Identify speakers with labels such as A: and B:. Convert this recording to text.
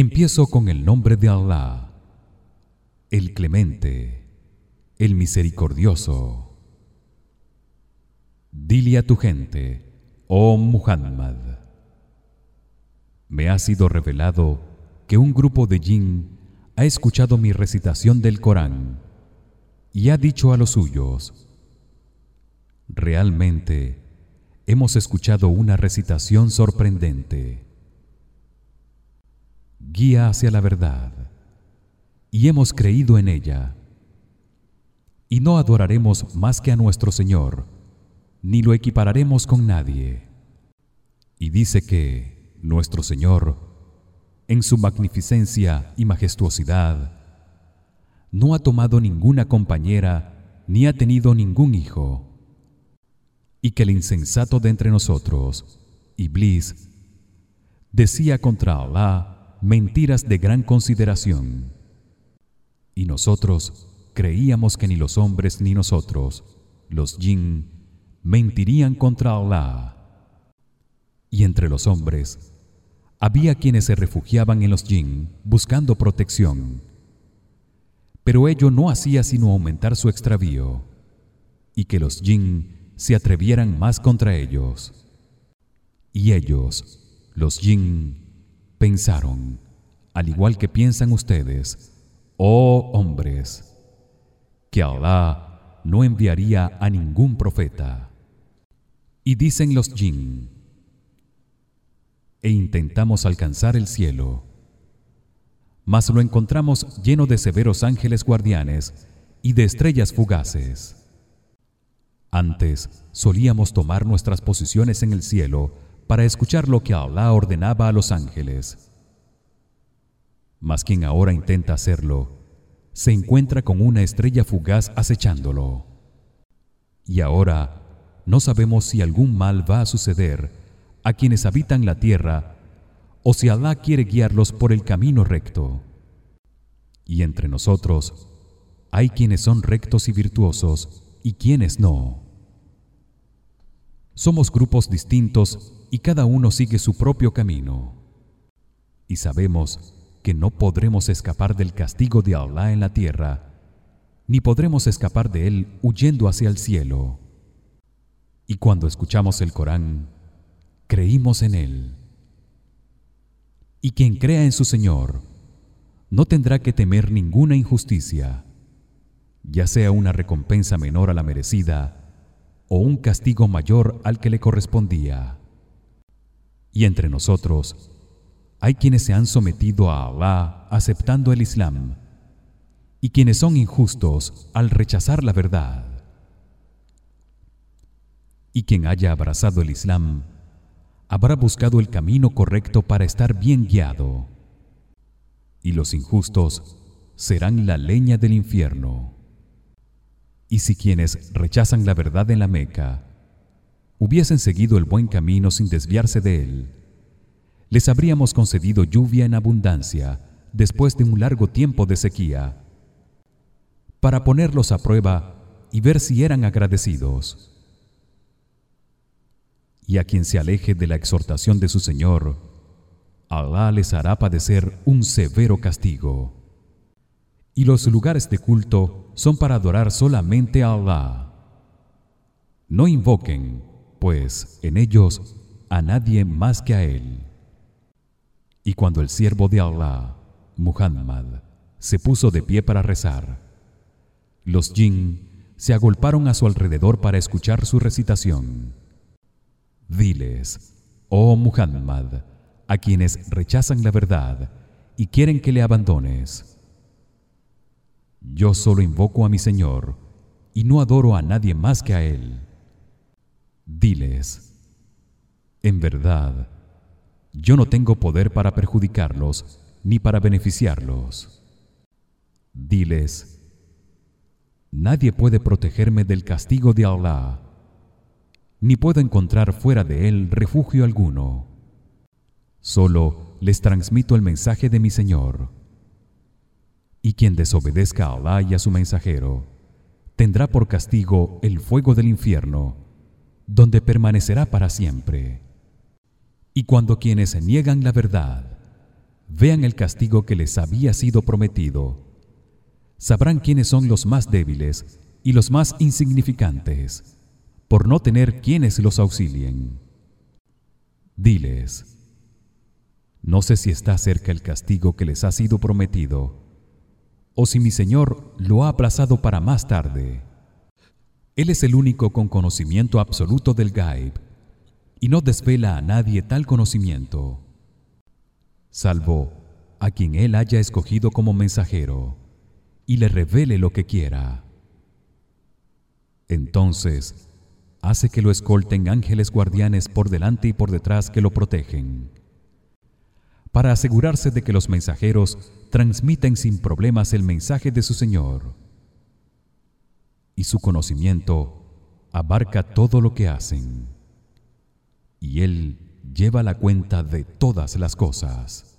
A: Empiezo con el nombre de Allah, el Clemente, el Misericordioso. Dile a tu gente, oh Muhammad, me ha sido revelado que un grupo de jinn ha escuchado mi recitación del Corán y ha dicho a los suyos: Realmente hemos escuchado una recitación sorprendente guía hacia la verdad. Y hemos creído en ella. Y no adoraremos más que a nuestro Señor ni lo equipararemos con nadie. Y dice que nuestro Señor en su magnificencia y majestuosidad no ha tomado ninguna compañera ni ha tenido ningún hijo. Y que el insensato de entre nosotros Iblis decía contra Allah mentiras de gran consideración. Y nosotros creíamos que ni los hombres ni nosotros los jinn mentirían contra Allah y entre los hombres había quienes se refugiaban en los jinn buscando protección. Pero ello no hacía sino aumentar su extravío y que los jinn se atrevieran más contra ellos. Y ellos los jinn pensaron al igual que piensan ustedes oh hombres que Allah no enviaría a ningún profeta. Y dicen los jinn e intentamos alcanzar el cielo mas lo encontramos lleno de severos ángeles guardianes y de estrellas fugaces. Antes solíamos tomar nuestras posiciones en el cielo para escuchar lo que Allah ordenaba a los ángeles. Mas quien ahora intenta hacerlo se encuentra con una estrella fugaz acechándolo. Y ahora no sabemos si algún mal va a suceder a quienes habitan la tierra o si Allah quiere guiarlos por el camino recto. Y entre nosotros hay quienes son rectos y virtuosos y quienes no. Somos grupos distintos y cada uno sigue su propio camino. Y sabemos que no podremos escapar del castigo de Allah en la tierra, ni podremos escapar de él huyendo hacia el cielo. Y cuando escuchamos el Corán, creímos en él. Y quien crea en su Señor no tendrá que temer ninguna injusticia, ya sea una recompensa menor a la merecida o un castigo mayor al que le correspondía y entre nosotros hay quienes se han sometido a Allah aceptando el Islam y quienes son injustos al rechazar la verdad. Y quien haya abrazado el Islam habrá buscado el camino correcto para estar bien guiado y los injustos serán la leña del infierno. Y si quienes rechazan la verdad en la Meca hubiesen seguido el buen camino sin desviarse de él. Les habríamos concedido lluvia en abundancia después de un largo tiempo de sequía para ponerlos a prueba y ver si eran agradecidos. Y a quien se aleje de la exhortación de su Señor Allah les hará padecer un severo castigo. Y los lugares de culto son para adorar solamente a Allah no invoquen pues en ellos a nadie más que a él. Y cuando el siervo de Allah Muhammad se puso de pie para rezar los jinn se agolparon a su alrededor para escuchar su recitación. Diles oh Muhammad a quienes rechazan la verdad y quieren que le abandones. Yo solo invoco a mi Señor y no adoro a nadie más que a él Diles: En verdad, yo no tengo poder para perjudicarlos ni para beneficiarlos. Diles: Nadie puede protegerme del castigo de Allah, ni puedo encontrar fuera de él refugio alguno. Solo les transmito el mensaje de mi Señor. Y quien desobedezca a Allah y a su mensajero tendrá por castigo el fuego del infierno donde permanecerá para siempre. Y cuando quienes niegan la verdad vean el castigo que les había sido prometido sabrán quiénes son los más débiles y los más insignificantes por no tener quienes los auxilien diles no sé si está cerca el castigo que les ha sido prometido o si mi Señor lo ha aplazado para más tarde él es el único con conocimiento absoluto del gaib y no desvela a nadie tal conocimiento salvo a quien él haya escogido como mensajero y le revele lo que quiera. Entonces hace que lo escolten ángeles guardianes por delante y por detrás que lo protegen para asegurarse de que los mensajeros transmiten sin problemas el mensaje de su Señor y su conocimiento abarca todo lo que hacen. Y él lleva la cuenta de todas las cosas